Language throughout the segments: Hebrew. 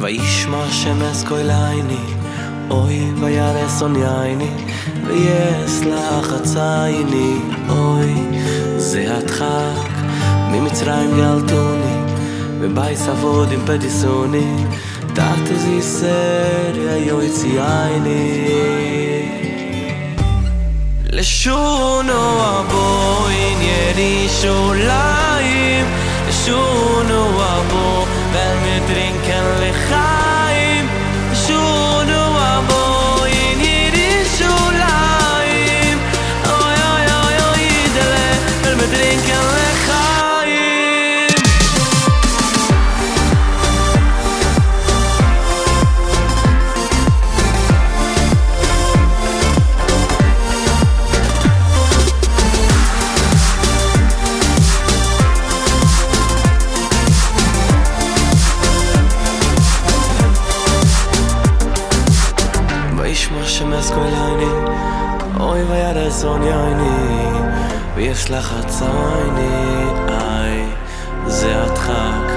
וישמע שמס קוילייני אוי וירס און יייני ויס לחצייני אוי זה הדחק ממצרים גלטוני ובייס עבוד עם פדיסוני תחת זי סר יוי צייני לשונו אבו אין ידי שמס קולייני אוי וירס און יייני ויש לך צייני איי זה הדחק.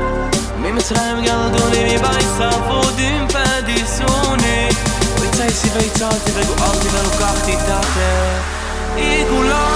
ממצרים גלדוני מבייס עבודים פדיסוני. ויצייסי ויצלתי וגואלתי ולוקחתי תחת איגולי